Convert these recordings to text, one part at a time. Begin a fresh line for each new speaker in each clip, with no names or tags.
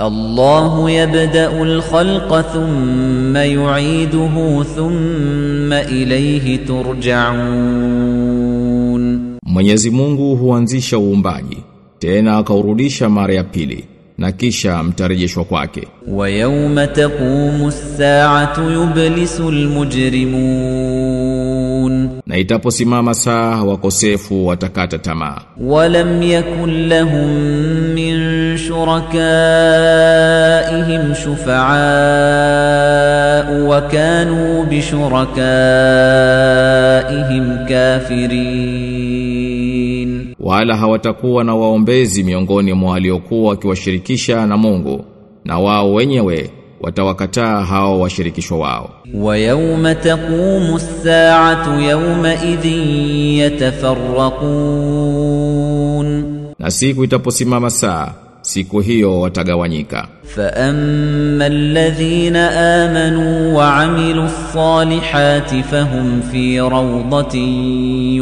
الله يبدأ الخلق ثم يعيده ثم إليه ترجعون
Mwenyezi Mungu huanzisha uumbaji tena akaurudisha mara ya pili na kisha mtarejeshwa kwake
ويوم تقوم الساعة يبلس المجرمون
na itaposimama saa wakosefu watakata tamaa
ولم يكن لهم من شركائهم شفعاء وكانوا بشركائهم كافرين
wala hawatakuwa na waombezi miongoni mwa waliokuwa wakiwashirikisha na Mungu na wao wenyewe watawakataa hao washirikishwa wao
ويوم تقوم الساعة يومئذ يتفرقون
na siku itaposimama saa siku hiyo watagawanyika.
Fa amma alladhina amanu wa amilu ssalihati fahum fi rawdatin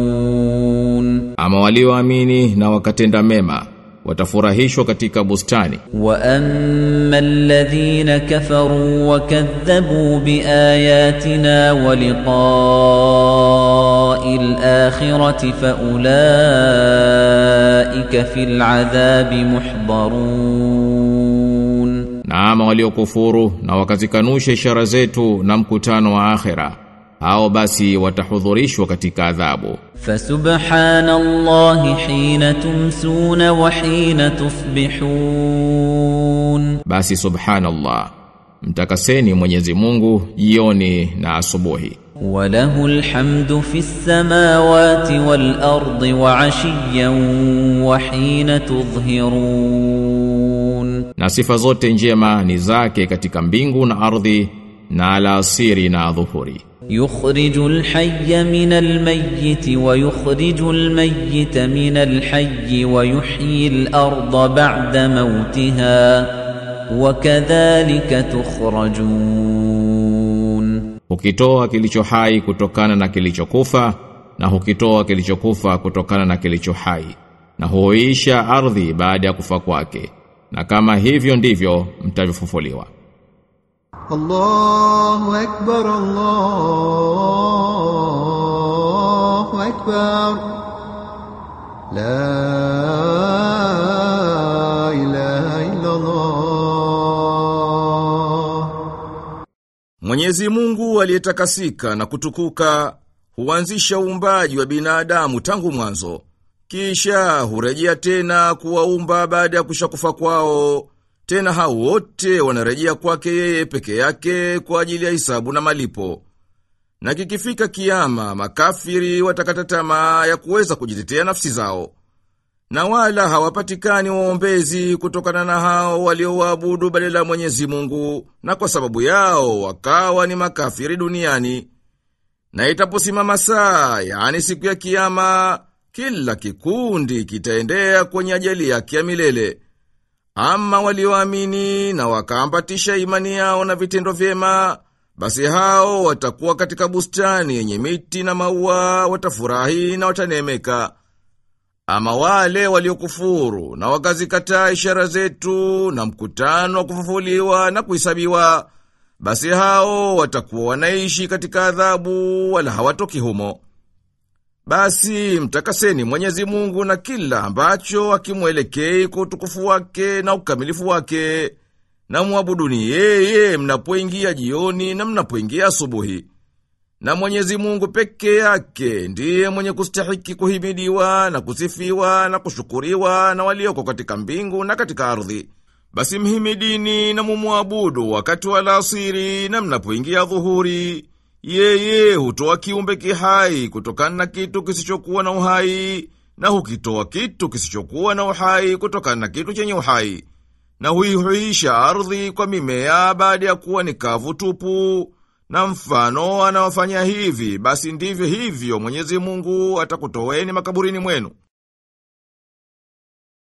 yuhbarun.
Ama walioamini na wakatenda mema watafurahishwa katika bustani
وأما الذين كفروا وكذبوا بآياتنا ولقاء الآخرة فأولئك في العذاب محضرون
na ama waliokufuru na wakazikanusha ishara zetu na mkutano wa akhera hao basi watahudhurishwa katika adhabu.
Fasubhanallahi hina tumsuna wa hina tusbihun,
basi subhanallah, mtakaseni Mwenyezi Mungu jioni na asubuhi.
Wa lahu alhamdu fis samawati wal ardi wa ashiyan wa hina tudhhirun,
na sifa zote njema ni zake katika mbingu na ardhi na alasiri na dhuhuri.
يخرج الحي من الميت ويخرج الميت من الحي ويحيي الأرض بعد موتها وكذلك تخرجون
hukitoa kilicho hai kutokana na kilichokufa na hukitoa kilichokufa kutokana na kilicho hai na huisha ardhi baada ya kufa kwake na kama hivyo ndivyo mtavyofufuliwa
الله أكبر الله أكبر لا إله إلا الله
Mwenyezi Mungu aliyetakasika na kutukuka huanzisha uumbaji wa binadamu tangu mwanzo. Kisha hurejea tena kuwaumba baada ya kushakufa kwao. tena hao wote wanarejea kwake yeye peke yake kwa ajili ya hisabu na malipo. Na kikifika kiama, makafiri watakata tamaa ya kuweza kujitetea nafsi zao. Na wala hawapatikani waombezi kutokana na hao waliowaabudu badala Mwenyezi Mungu, na kwa sababu yao wakawa ni makafiri duniani. Na itaposimama saa, yaani siku ya kiama, kila kikundi kitaendea kwenye ajali yake ya milele. Ama walioamini na wakaambatisha imani yao na vitendo vyema, basi hao watakuwa katika bustani yenye miti na maua, watafurahi na watanemeka. Ama wale waliokufuru na wakazikataa ishara zetu na mkutano wa kufufuliwa na kuhisabiwa basi hao watakuwa wanaishi katika adhabu wala hawatoki humo. Basi mtakaseni Mwenyezi Mungu na kila ambacho akimwelekei kwa utukufu wake na ukamilifu wake, na mwabuduni yeye mnapoingia jioni na mnapoingia asubuhi. Na Mwenyezi Mungu peke yake ndiye mwenye kustahiki kuhimidiwa na kusifiwa na kushukuriwa na walioko katika mbingu na katika ardhi. Basi mhimidini na mumwabudu wakati wa alasiri na mnapoingia dhuhuri. Yeye hutoa kiumbe kihai kutokana na kitu kisichokuwa na uhai na hukitoa kitu kisichokuwa na uhai kutokana na kitu chenye uhai. Na huihuisha ardhi kwa mimea baada ya kuwa ni kavu tupu. Na mfano anawafanya hivi, basi ndivyo hivyo Mwenyezi Mungu atakutoweni makaburini mwenu.